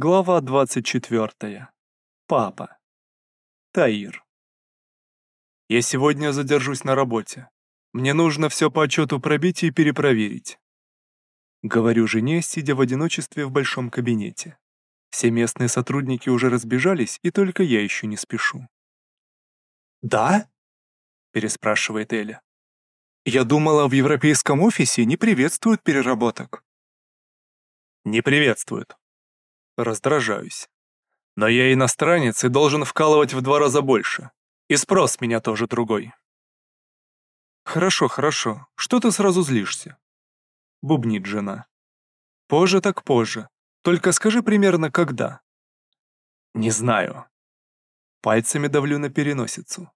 Глава 24. Папа. Таир. Я сегодня задержусь на работе. Мне нужно все по отчету пробить и перепроверить. Говорю жене, сидя в одиночестве в большом кабинете. Все местные сотрудники уже разбежались, и только я еще не спешу. «Да?» — переспрашивает Эля. «Я думала, в европейском офисе не приветствуют переработок». «Не приветствуют», Раздражаюсь. Но я иностранец и должен вкалывать в два раза больше. И спрос меня тоже другой. Хорошо, хорошо. Что ты сразу злишься? Бубнит жена. Позже так позже. Только скажи примерно когда. Не знаю. Пальцами давлю на переносицу.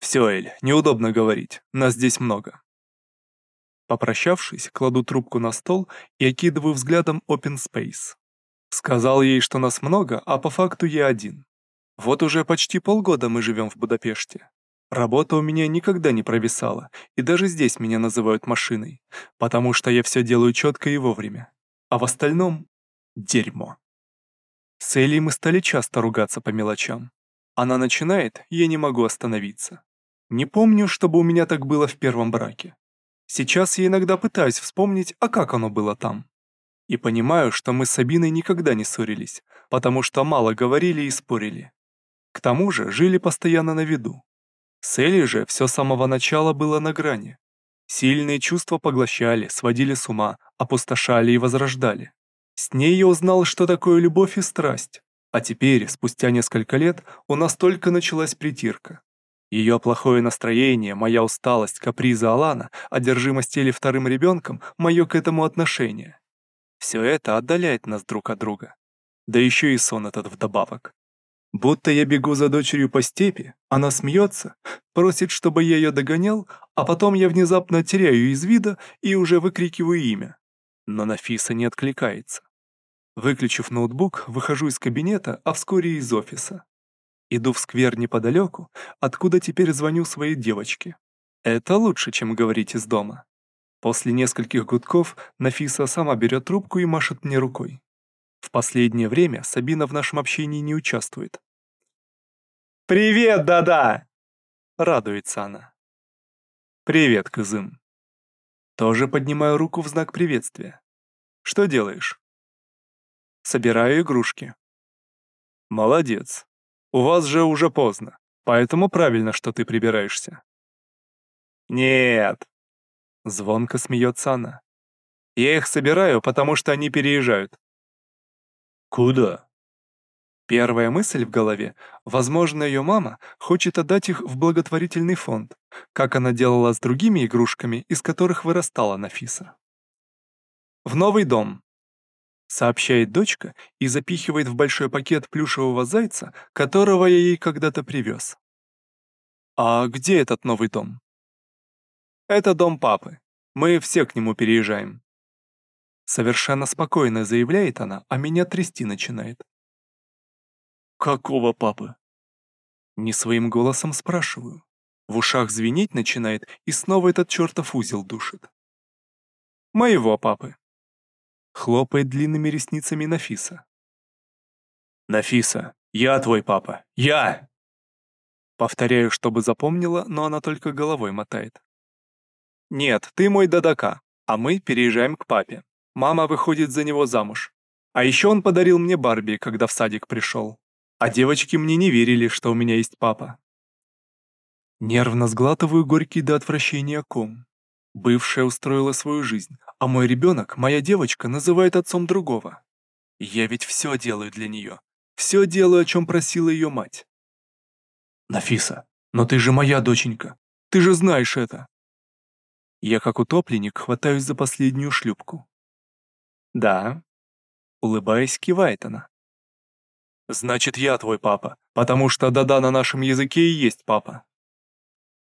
Все, Эль, неудобно говорить. Нас здесь много. Попрощавшись, кладу трубку на стол и окидываю взглядом open space. Сказал ей, что нас много, а по факту я один. Вот уже почти полгода мы живем в Будапеште. Работа у меня никогда не провисала, и даже здесь меня называют машиной, потому что я все делаю четко и вовремя. А в остальном — дерьмо. С Элей мы стали часто ругаться по мелочам. Она начинает, я не могу остановиться. Не помню, чтобы у меня так было в первом браке. Сейчас я иногда пытаюсь вспомнить, а как оно было там. И понимаю, что мы с Сабиной никогда не ссорились, потому что мало говорили и спорили. К тому же жили постоянно на виду. С Элей же все с самого начала было на грани. Сильные чувства поглощали, сводили с ума, опустошали и возрождали. С ней я узнал, что такое любовь и страсть. А теперь, спустя несколько лет, у нас только началась притирка. Ее плохое настроение, моя усталость, капризы Алана, одержимость или вторым ребенком, мое к этому отношение. Все это отдаляет нас друг от друга. Да еще и сон этот вдобавок. Будто я бегу за дочерью по степи, она смеется, просит, чтобы я ее догонял, а потом я внезапно теряю из вида и уже выкрикиваю имя. Но Нафиса не откликается. Выключив ноутбук, выхожу из кабинета, а вскоре из офиса. Иду в сквер неподалеку, откуда теперь звоню своей девочке. Это лучше, чем говорить из дома. После нескольких гудков Нафиса сама берет трубку и машет мне рукой. В последнее время Сабина в нашем общении не участвует. «Привет, да-да!» — радуется она. «Привет, Кызым». Тоже поднимаю руку в знак приветствия. «Что делаешь?» «Собираю игрушки». «Молодец. У вас же уже поздно, поэтому правильно, что ты прибираешься». «Нет, Звонко смеется она. Я их собираю, потому что они переезжают. Куда? Первая мысль в голове, возможно, ее мама хочет отдать их в благотворительный фонд, как она делала с другими игрушками, из которых вырастала Нафиса. В новый дом, сообщает дочка и запихивает в большой пакет плюшевого зайца, которого я ей когда-то привез. А где этот новый дом? Это дом папы. Мы все к нему переезжаем. Совершенно спокойно заявляет она, а меня трясти начинает. Какого папы? Не своим голосом спрашиваю. В ушах звенеть начинает, и снова этот чертов узел душит. Моего папы. Хлопает длинными ресницами Нафиса. Нафиса, я твой папа. Я! Повторяю, чтобы запомнила, но она только головой мотает. «Нет, ты мой Дадака, а мы переезжаем к папе. Мама выходит за него замуж. А еще он подарил мне Барби, когда в садик пришел. А девочки мне не верили, что у меня есть папа». Нервно сглатываю горький до отвращения ком. Бывшая устроила свою жизнь, а мой ребенок, моя девочка, называет отцом другого. Я ведь все делаю для нее. Все делаю, о чем просила ее мать. Нафиса, но ты же моя доченька. Ты же знаешь это. Я как утопленник хватаюсь за последнюю шлюпку. «Да», — улыбаясь, кивает она. «Значит, я твой папа, потому что «да-да» на нашем языке и есть папа».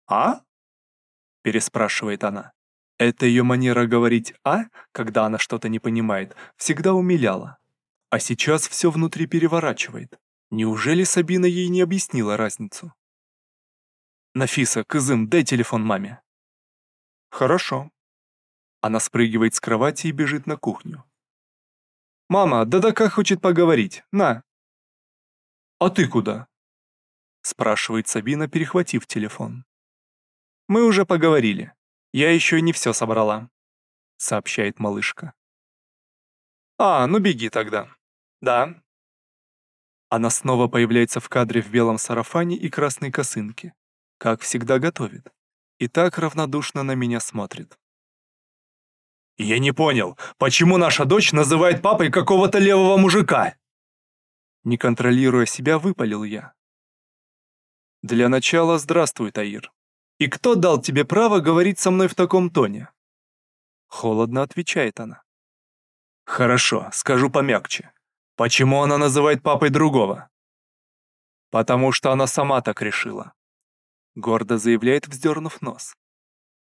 «А?» — переспрашивает она. Эта ее манера говорить «а», когда она что-то не понимает, всегда умиляла. А сейчас все внутри переворачивает. Неужели Сабина ей не объяснила разницу? «Нафиса, Кызым, дай телефон маме». «Хорошо». Она спрыгивает с кровати и бежит на кухню. Мама, Дадака хочет поговорить, на!» «А ты куда?» спрашивает Сабина, перехватив телефон. «Мы уже поговорили. Я еще не все собрала», сообщает малышка. «А, ну беги тогда. Да». Она снова появляется в кадре в белом сарафане и красной косынке. Как всегда готовит. И так равнодушно на меня смотрит. «Я не понял, почему наша дочь называет папой какого-то левого мужика?» Не контролируя себя, выпалил я. «Для начала здравствуй, Таир. И кто дал тебе право говорить со мной в таком тоне?» Холодно отвечает она. «Хорошо, скажу помягче. Почему она называет папой другого?» «Потому что она сама так решила», — гордо заявляет, вздернув нос.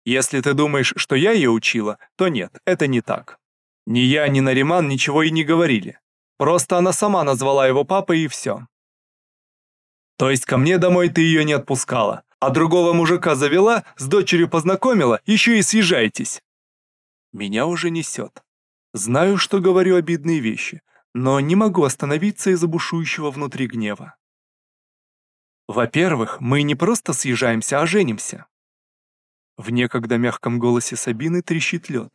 «Если ты думаешь, что я ее учила, то нет, это не так. Ни я, ни Нариман ничего и не говорили. Просто она сама назвала его папой и все. То есть ко мне домой ты ее не отпускала, а другого мужика завела, с дочерью познакомила, еще и съезжайтесь. Меня уже несет. Знаю, что говорю обидные вещи, но не могу остановиться из-за бушующего внутри гнева. Во-первых, мы не просто съезжаемся, а женимся. В некогда мягком голосе Сабины трещит лед.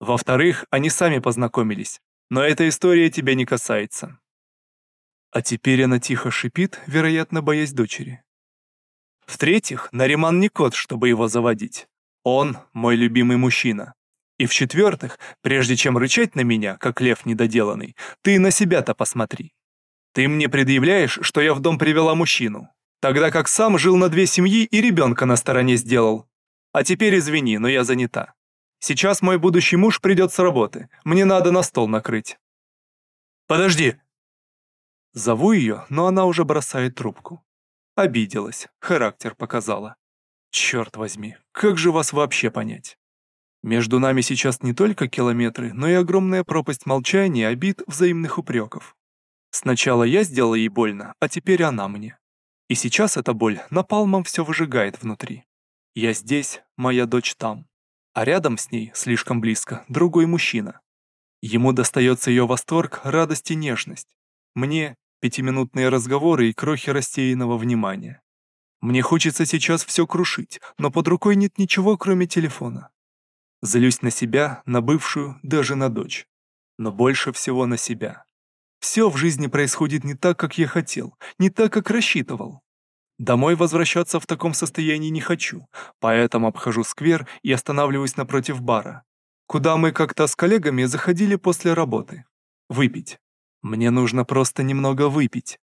Во-вторых, они сами познакомились, но эта история тебя не касается. А теперь она тихо шипит, вероятно, боясь дочери. В-третьих, Нариман не кот, чтобы его заводить. Он мой любимый мужчина. И в-четвертых, прежде чем рычать на меня, как лев недоделанный, ты на себя-то посмотри. Ты мне предъявляешь, что я в дом привела мужчину, тогда как сам жил на две семьи и ребенка на стороне сделал. А теперь извини, но я занята. Сейчас мой будущий муж придет с работы, мне надо на стол накрыть. Подожди. Зову ее, но она уже бросает трубку. Обиделась, характер показала. Черт возьми, как же вас вообще понять? Между нами сейчас не только километры, но и огромная пропасть молчания, обид, взаимных упреков. Сначала я сделала ей больно, а теперь она мне. И сейчас эта боль напалмом все выжигает внутри. Я здесь, моя дочь там. А рядом с ней, слишком близко, другой мужчина. Ему достается ее восторг, радость и нежность. Мне — пятиминутные разговоры и крохи рассеянного внимания. Мне хочется сейчас все крушить, но под рукой нет ничего, кроме телефона. Злюсь на себя, на бывшую, даже на дочь. Но больше всего на себя. Все в жизни происходит не так, как я хотел, не так, как рассчитывал. Домой возвращаться в таком состоянии не хочу, поэтому обхожу сквер и останавливаюсь напротив бара, куда мы как-то с коллегами заходили после работы. Выпить. Мне нужно просто немного выпить.